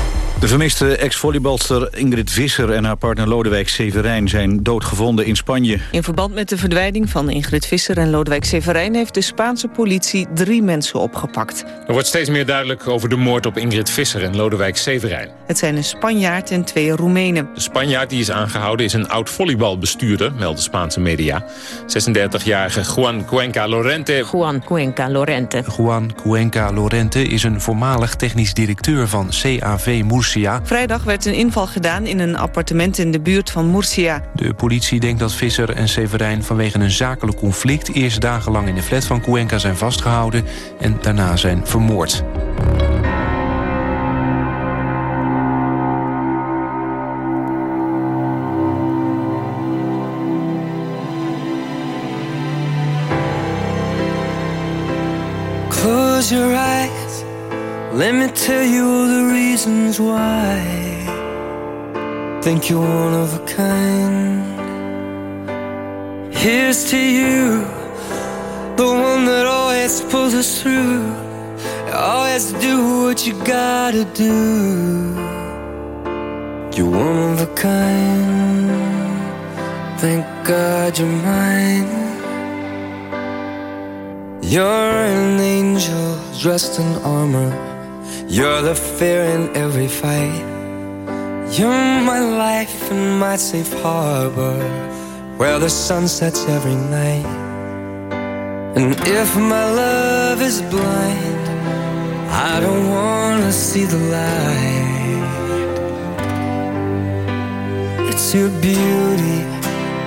De vermiste ex-volleybalster Ingrid Visser en haar partner Lodewijk Severijn zijn doodgevonden in Spanje. In verband met de verdwijning van Ingrid Visser en Lodewijk Severijn... heeft de Spaanse politie drie mensen opgepakt. Er wordt steeds meer duidelijk over de moord op Ingrid Visser en Lodewijk Severijn. Het zijn een Spanjaard en twee Roemenen. De Spanjaard die is aangehouden is een oud volleybalbestuurder, melden Spaanse media. 36-jarige Juan Cuenca Lorente. Juan Cuenca Lorente. Juan Cuenca Lorente is een voormalig technisch directeur van CAV Murcia. Vrijdag werd een inval gedaan in een appartement in de buurt van Murcia. De politie denkt dat Visser en Severijn vanwege een zakelijk conflict... eerst dagenlang in de flat van Cuenca zijn vastgehouden en daarna zijn vermoord. Close your eyes. Let me tell you all the reasons why. Think you're one of a kind. Here's to you, the one that always pulls us through. Always do what you gotta do. You're one of a kind. Thank God you're mine. You're an angel dressed in armor. You're the fear in every fight. You're my life and my safe harbor, where the sun sets every night. And if my love is blind, I don't wanna see the light. It's your beauty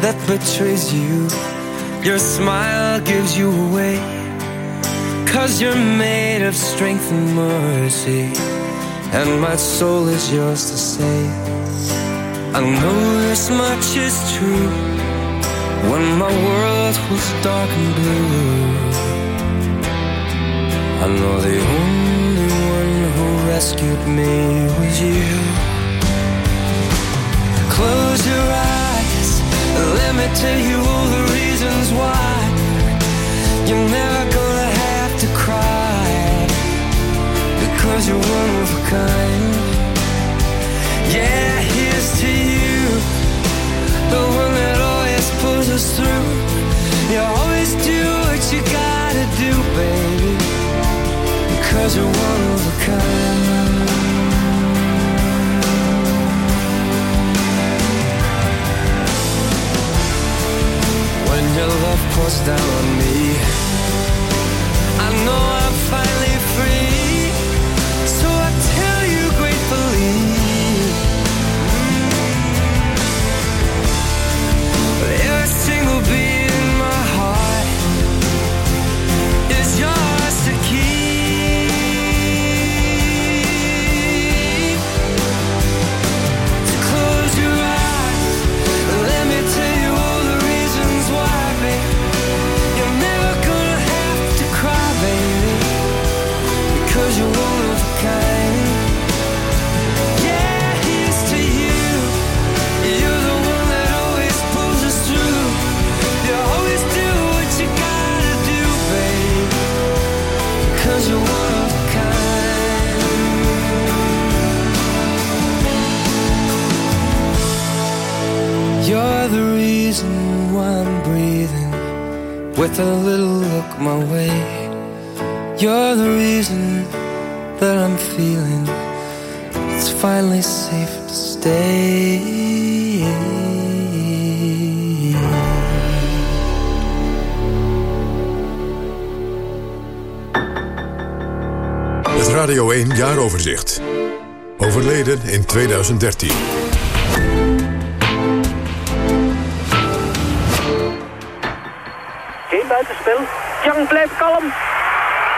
that betrays you. Your smile gives you away. Cause you're made of strength and mercy. And my soul is yours to save. I know this much is true. When my world was dark and blue, I know the only one who rescued me was you. Close your eyes, let me tell you all the reasons why you're never gonna because you're one of a kind. Yeah, here's to you, the one that always pulls us through. You always do what you gotta do, baby, because you're one of a kind. When your love pours down on me, 2013. Geen buitenspel. Jan blijft kalm.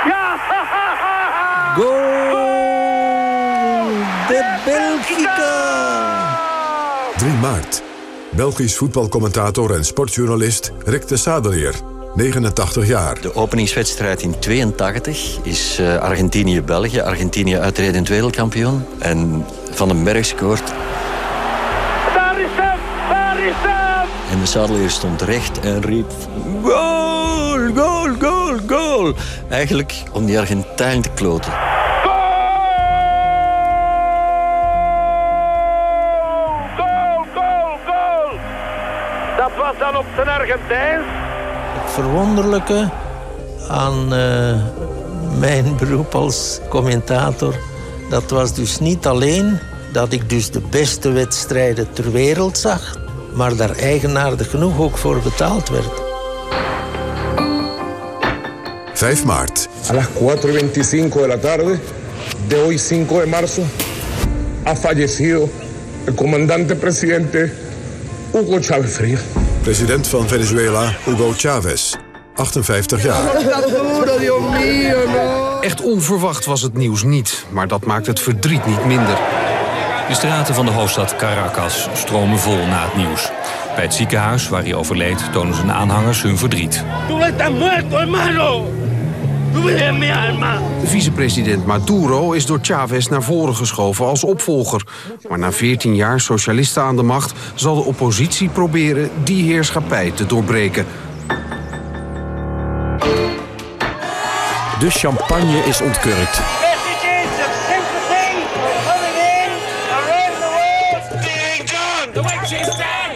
Ja! Goal! De Belgica! 3 maart. Belgisch voetbalcommentator en sportjournalist Rick de Sadeleer. 89 jaar. De openingswedstrijd in 82 is uh, Argentinië-België. Argentinië uitredend wereldkampioen. En van den bergscoort. Daar is hem! Daar is hem! En de zadelier stond recht en riep... Goal! Goal! Goal! Goal! Eigenlijk om die Argentijn te kloten. Dat was dan op zijn Argentijn. Het verwonderlijke aan eh, mijn beroep als commentator dat was dus niet alleen dat ik dus de beste wedstrijden ter wereld zag... maar daar eigenaardig genoeg ook voor betaald werd. 5 maart. A las 4.25 de la tarde de hoy 5 de marzo ha fallecido el comandante presidente Hugo Chávez Frías. President van Venezuela, Hugo Chavez. 58 jaar. Echt onverwacht was het nieuws niet, maar dat maakt het verdriet niet minder. De straten van de hoofdstad Caracas stromen vol na het nieuws. Bij het ziekenhuis waar hij overleed tonen zijn aanhangers hun verdriet. De vicepresident Maduro is door Chavez naar voren geschoven als opvolger. Maar na 14 jaar socialisten aan de macht zal de oppositie proberen die heerschappij te doorbreken. De champagne is ontkurkt.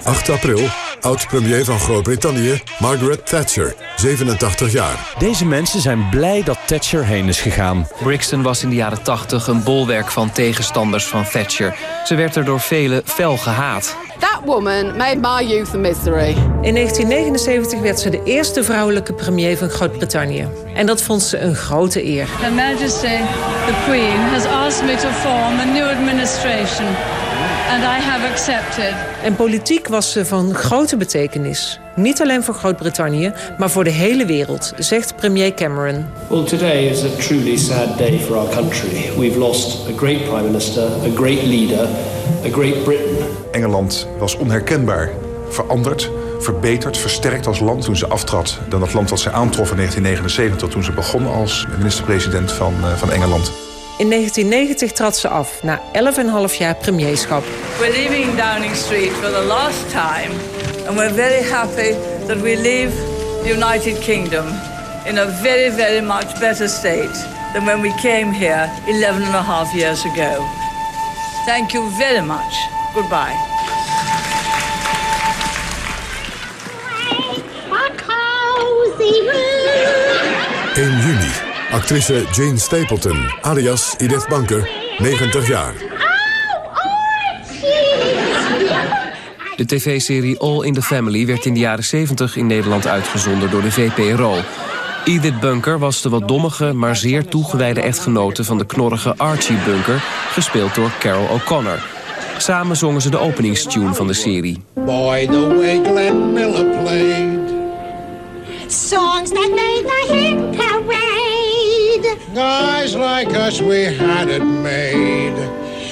8 april, oud-premier van Groot-Brittannië, Margaret Thatcher, 87 jaar. Deze mensen zijn blij dat Thatcher heen is gegaan. Brixton was in de jaren 80 een bolwerk van tegenstanders van Thatcher. Ze werd er door velen fel gehaat. That woman made my youth a misery. In 1979 werd ze de eerste vrouwelijke premier van Groot-Brittannië. En dat vond ze een grote eer. Her Majesty, the Queen, has asked me to form a new administration. And I have accepted. En politiek was ze van grote betekenis. Niet alleen voor Groot-Brittannië, maar voor de hele wereld, zegt premier Cameron. Well, today is a truly sad day for our country. We've lost a great prime minister, a great leader, a great Britain. Engeland was onherkenbaar veranderd, verbeterd, versterkt als land toen ze aftrad dan het land dat ze aantrof in 1979 toen ze begon als minister-president van, uh, van Engeland. In 1990 trad ze af, na 11,5 jaar premierschap. We're leaving Downing Street for the last time. And we're very happy that we leave the United Kingdom in a very, very much better state than when we came here 11 and a half years ago. Thank you very much. Goodbye. In juni, actrice Jane Stapleton, alias Edith Banker, 90 jaar. De tv-serie All in the Family werd in de jaren 70 in Nederland uitgezonden door de VPRO. Edith Bunker was de wat dommige, maar zeer toegewijde echtgenote van de knorrige Archie Bunker, gespeeld door Carol O'Connor. Samen zongen ze de openingstune van de serie. Boy, the way Glenn Miller played. Songs that made. Guys like us, we had it made.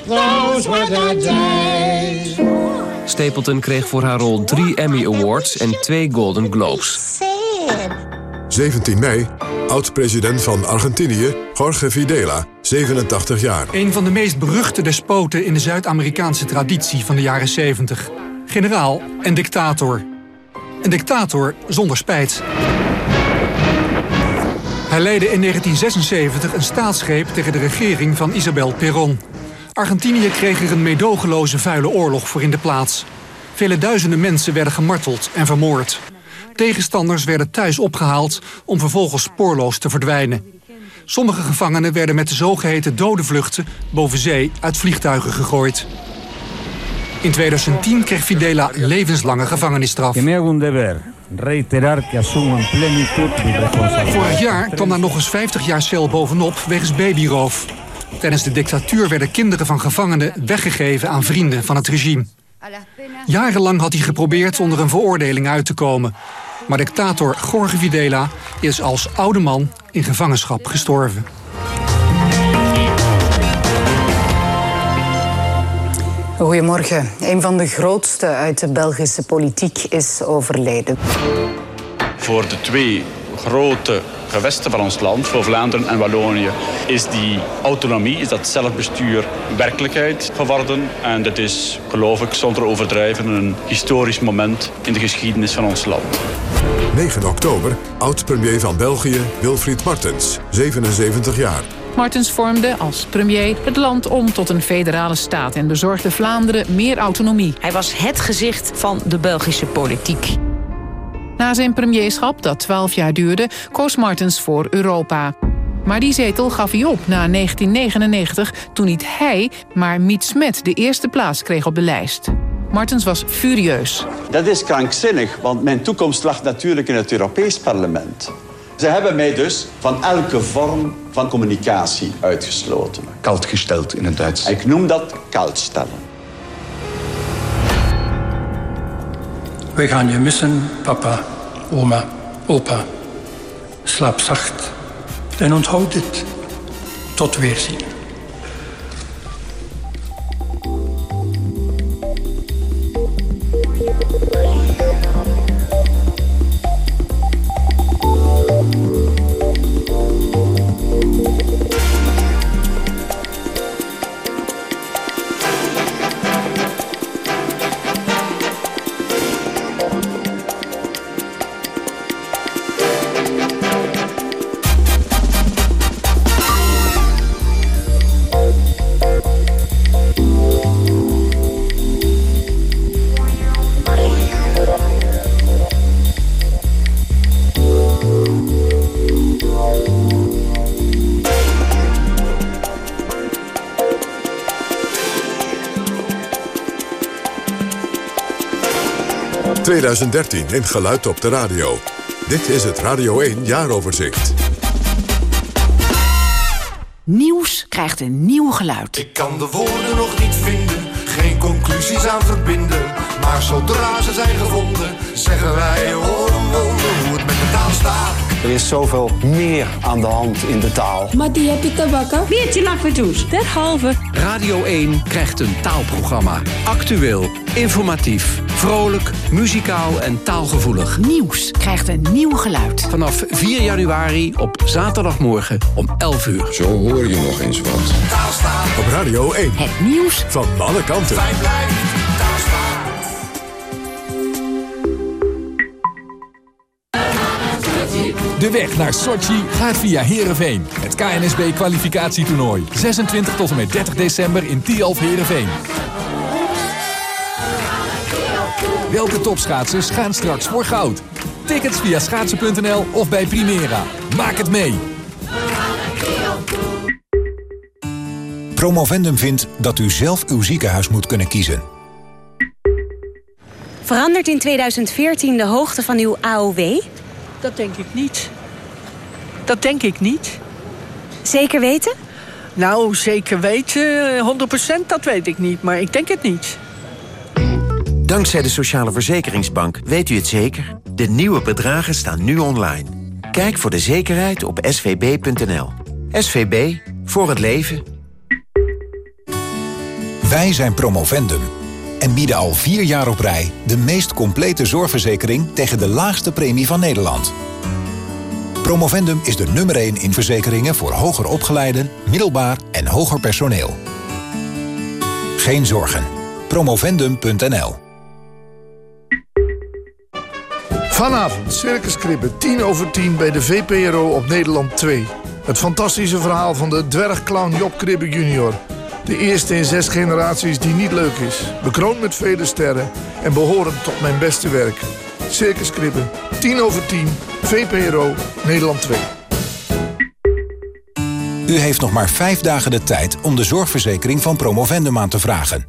Those were the days. Stapleton kreeg voor haar rol drie Emmy Awards en twee Golden Globes. 17 mei, oud-president van Argentinië, Jorge Videla, 87 jaar. Een van de meest beruchte despoten in de Zuid-Amerikaanse traditie van de jaren 70. Generaal en dictator. Een dictator zonder spijt. Hij leidde in 1976 een staatsgreep tegen de regering van Isabel Perón. Argentinië kreeg er een meedogenloze vuile oorlog voor in de plaats. Vele duizenden mensen werden gemarteld en vermoord. Tegenstanders werden thuis opgehaald om vervolgens spoorloos te verdwijnen. Sommige gevangenen werden met de zogeheten dode vluchten boven zee uit vliegtuigen gegooid. In 2010 kreeg Fidela levenslange gevangenisstraf. Vorig jaar kwam daar nog eens 50 jaar cel bovenop wegens babyroof. Tijdens de dictatuur werden kinderen van gevangenen weggegeven aan vrienden van het regime. Jarenlang had hij geprobeerd onder een veroordeling uit te komen. Maar dictator Jorge Videla is als oude man in gevangenschap gestorven. Goedemorgen. Een van de grootste uit de Belgische politiek is overleden. Voor de twee grote gewesten van ons land, voor Vlaanderen en Wallonië, is die autonomie, is dat zelfbestuur werkelijkheid geworden. En dat is, geloof ik, zonder overdrijven, een historisch moment in de geschiedenis van ons land. 9 oktober, oud-premier van België, Wilfried Martens, 77 jaar. Martens vormde als premier het land om tot een federale staat... en bezorgde Vlaanderen meer autonomie. Hij was het gezicht van de Belgische politiek. Na zijn premierschap, dat 12 jaar duurde, koos Martens voor Europa. Maar die zetel gaf hij op na 1999, toen niet hij, maar Miet Smet de eerste plaats kreeg op de lijst. Martens was furieus. Dat is krankzinnig, want mijn toekomst lag natuurlijk in het Europees Parlement. Ze hebben mij dus van elke vorm van communicatie uitgesloten. Koud gesteld in het Duits. Ik noem dat koudstellen. We gaan je missen, papa, oma, opa. Slaap zacht en onthoud dit. Tot weerzien. ...2013 in Geluid op de Radio. Dit is het Radio 1 Jaaroverzicht. Nieuws krijgt een nieuw geluid. Ik kan de woorden nog niet vinden, geen conclusies aan verbinden. Maar zodra ze zijn gevonden, zeggen wij horen wonder hoe het met de taal staat. Er is zoveel meer aan de hand in de taal. Mattia Pita Bakker. Weertje lakvertoes. Derhalve. Radio 1 krijgt een taalprogramma. Actueel, informatief, vrolijk, muzikaal en taalgevoelig. Nieuws krijgt een nieuw geluid. Vanaf 4 januari op zaterdagmorgen om 11 uur. Zo hoor je nog eens wat. Op Radio 1. Het nieuws van alle kanten. De weg naar Sochi gaat via Heerenveen. Het KNSB-kwalificatietoernooi. 26 tot en met 30 december in Tialf Heerenveen. Welke topschaatsers gaan straks voor goud? Tickets via schaatsen.nl of bij Primera. Maak het mee! Promovendum vindt dat u zelf uw ziekenhuis moet kunnen kiezen. Verandert in 2014 de hoogte van uw AOW? Dat denk ik niet. Dat denk ik niet. Zeker weten? Nou, zeker weten, 100% dat weet ik niet, maar ik denk het niet. Dankzij de Sociale Verzekeringsbank weet u het zeker. De nieuwe bedragen staan nu online. Kijk voor de zekerheid op svb.nl. SVB, voor het leven. Wij zijn Promovendum en bieden al vier jaar op rij... de meest complete zorgverzekering tegen de laagste premie van Nederland. Promovendum is de nummer 1 in verzekeringen voor hoger opgeleiden, middelbaar en hoger personeel. Geen zorgen. Promovendum.nl Vanavond Circus Kribben, 10 over 10 bij de VPRO op Nederland 2. Het fantastische verhaal van de dwergclown Job Kribbe junior. De eerste in zes generaties die niet leuk is. Bekroond met vele sterren en behorend tot mijn beste werk. Circus Kribben, 10 over 10, VPRO, Nederland 2. U heeft nog maar vijf dagen de tijd om de zorgverzekering van Promovendum aan te vragen.